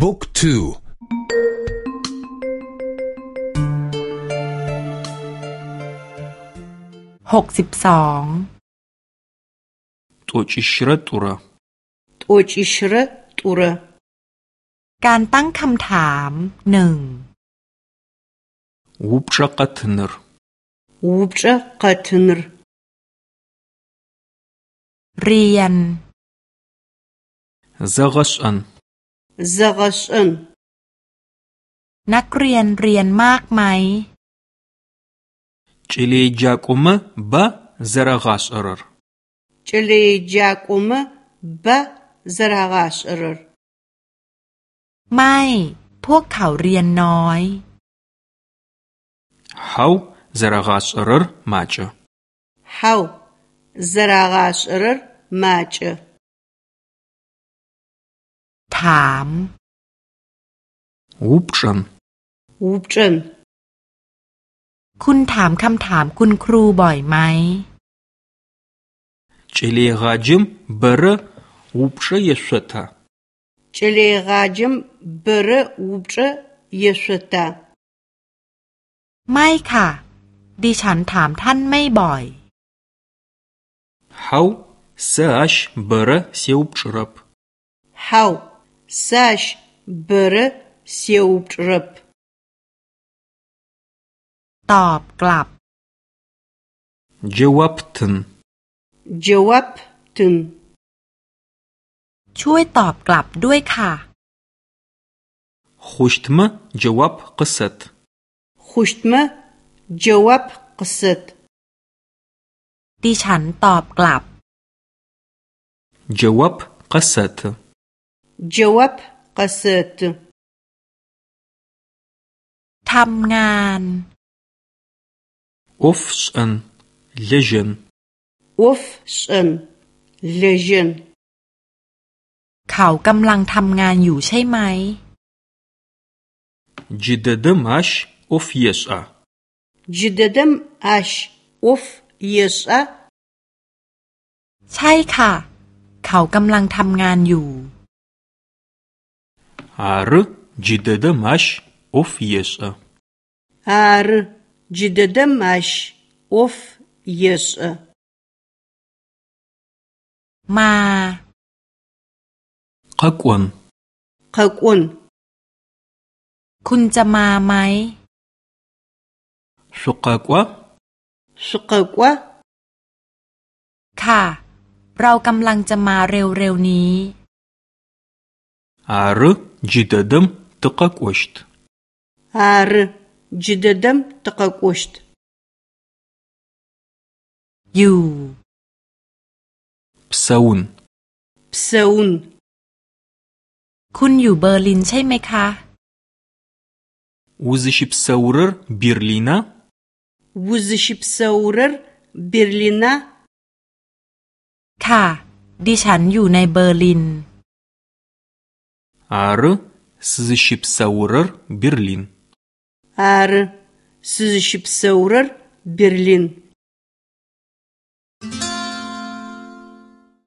บุ๊กทูหกสิบสองตัวจิชระตุระตัวจิชระตุระการตั้งคำถามหนึ่งอุปชะกัตนรอุปชะกัตนรเรียนซะกชัน з э г ъ э ш ӏ э นักเรียนเรียนมากไหม кӏэлэеджакӏомэ бэ зэрагъашӏэрэр кӏэлэеджакӏомэ б ไม่พวกเขาเรียนน้อย хьау зэрагъашӏэрэр макӏэ хьау з э р а г ъ а ш ӏ э ามอุปจนอุปจนคุณถามคำถามคุณครูบ่อยไหมเชลีกาจิมบรอุปชเยสุตาเชลีกาจิมบรอุปชเยสุตาไม่ค่ะ ดิฉันถามท่านไม่บ่อยเฮาเซอชบรเซอุปชรับเฮา с ащ б р э с е у п ч р э п ตอบกลับ ж a w a b tın j а w a b tın ช่วยตอบกลับด้วยค่ะ Xuştmı cevap qısıt Xuştmı cevap qısıt ดิฉันตอบกลับ Jawab qısıt جواب قصت ทำงาน o ฟ ş ันเลเจน Ofş'ın lejin เขากำลังทำงานอยู่ใช่ไหม c i ด e d i m aş of yeş'a c i d e ดม m ชอฟเยสอ a ใช่ค่ะ เขากำลังทำงานอยู่ Ары джыдэдэм ащ ӏоф ешӏэ. Ары джыдэдэм ащ ӏоф ешӏэ. Ма. Къэкӏон. Къэкӏон. คุณจะมาไหมสุกกวะสุกกวะค่ะ เรากำลังจะมาเร็วๆนี้ อารึ Джы дэдэм тыкъэкӏощт. Ары, джы дэдэм тыкъэкӏощт. Ю. Псаун. Псаун. คุณอยู่เบอร์ลินใช่ไหมคะ Узыщыпсэурэр Берлина? Узыщыпсэурэр Берлина? ค่ะ ดิฉันอยู่ในเบอร์ลิน Ары сауырыр Берлин. Ары сауырыр Берлин.